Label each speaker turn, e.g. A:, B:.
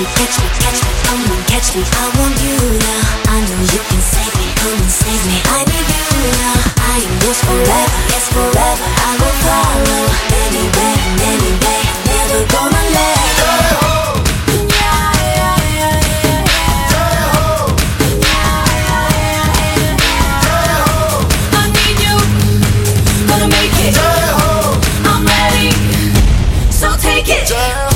A: me, catch me, catch me, come on, catch me. I want you now. I know you can save me, come and save me. I need you now. I am yours forever, yes forever. I will follow anywhere any day, Never gonna let go. Make it. I'm ready, so take it.